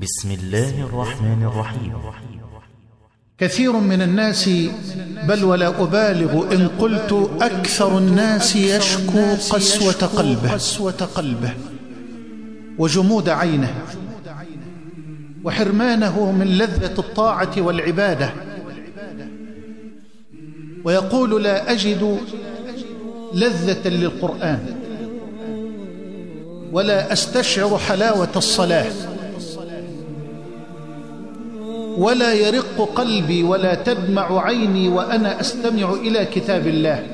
بسم الله الرحمن الرحيم. كثير من الناس بل ولا أبالغ إن قلت أكثر الناس يشكو قسوة قلبه, قسوة قلبه وجمود عينه وحرمانه من لذة الطاعة والعبادة. ويقول لا أجد لذة للقرآن ولا أستشعر حلاوة الصلاة. ولا يرق قلبي ولا تدمع عيني وأنا أستمع إلى كتاب الله.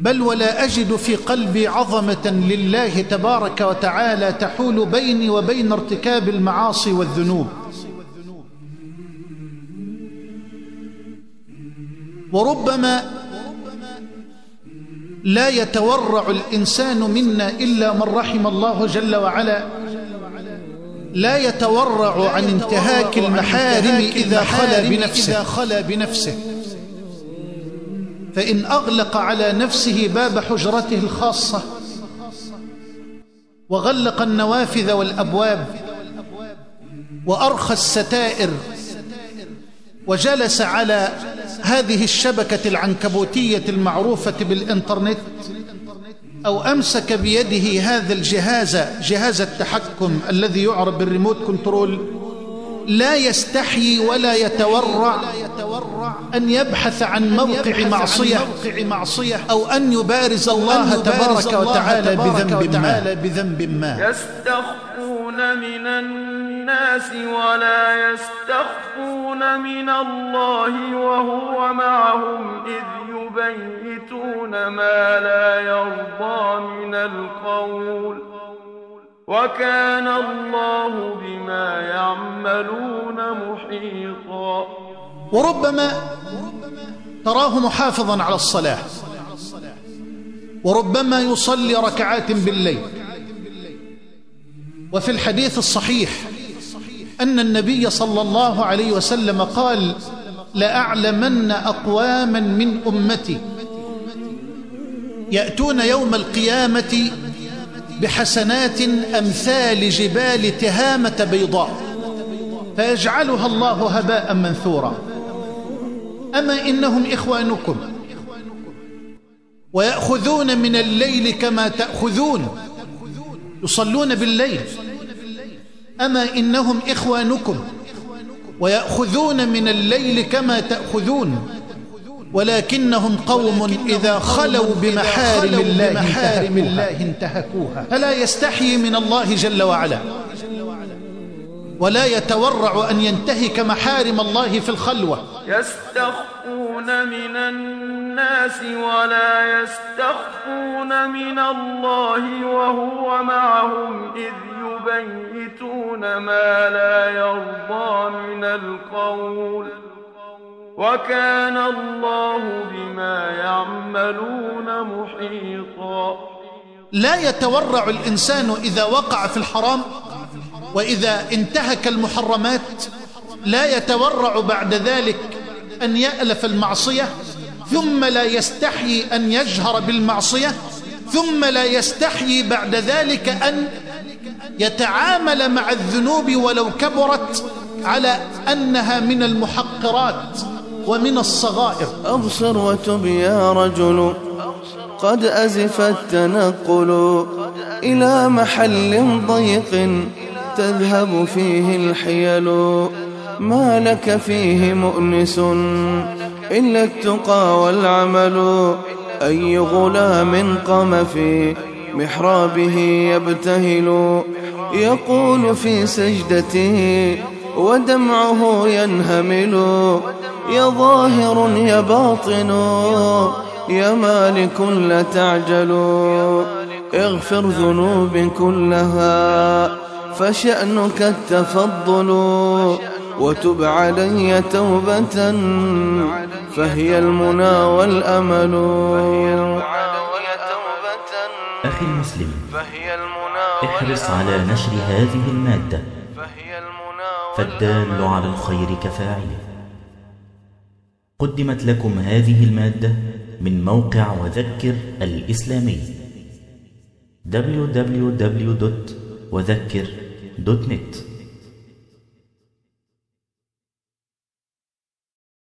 بل ولا أجد في قلبي عظمة لله تبارك وتعالى تحول بيني وبين ارتكاب المعاصي والذنوب. وربما لا يتورع الإنسان منا إلا من رحم الله جل وعلا لا يتورع عن انتهاك المحارم إذا خلا بنفسه, خلا بنفسه. فإن أغلق على نفسه باب حجرته الخاصة وغلق النوافذ والأبواب وأرخى الستائر وجلس على هذه الشبكة العنكبوتية المعروفة بالإنترنت أو أمسك بيده هذا الجهاز جهاز التحكم الذي يعرف بال remote control لا يستحيي ولا يتورع أن يبحث عن موقع معصية أو أن يبارز الله تبارك وتعالى بذنب ما, بذنب ما. يستخفون من الناس ولا يستخفون من الله وهو معهم إذ يبيتون ما لا وكان الله بما يعملون محيطا. وربما تراه محافظا على الصلاة. وربما يصلي ركعات بالليل. وفي الحديث الصحيح أن النبي صلى الله عليه وسلم قال لأعلمن أقواما من أمتي يأتون يوم القيامة بحسنات أمثال جبال تهامة بيضاء فيجعلها الله هباء منثورا. أما إنهم إخوانكم ويأخذون من الليل كما تأخذون يصلون بالليل. أما إنهم إخوانكم ويأخذون من الليل كما تأخذون. ولكنهم قوم إذا خلوا بمحارم الله, محارم الله. انتهكوها. فلا يستحيي من الله جل وعلا؟ ولا يتورع أن ينتهك محارم الله في الخلوة. يستخفون من الناس ولا يستخفون من الله وهو معهم إذ يبيتون ما لا يرضى من القول. وكان الله بما يعملون محيطا. لا يتورع الإنسان إذا وقع في الحرام وإذا انتهك المحرمات. لا يتورع بعد ذلك أن يألف المعصية ثم لا يستحيي أن يجهر بالمعصية ثم لا يستحيي بعد ذلك أن يتعامل مع الذنوب ولو كبرت على أنها من المحقرات. ومن الصغائر. أبصر وتب يا رجل قد أزف التنقل إلى محل ضيق تذهب فيه الحيل. ما لك فيه مؤنس إلا التقى والعمل. أي غلام قام في محرابه يبتهل يقول في سجدته ودمعه ينهمل يا ظاهر يا باطن يا مالك لا تعجل. اغفر ذنوب كلها فشأنك التفضل. وتب علي توبة فهي المنى والأمل. أخي المسلم احرص على نشر هذه المادة. فالدال على الخير كفاعله. قدمت لكم هذه المادة من موقع وذكر الإسلامي. www وذكر دوت نت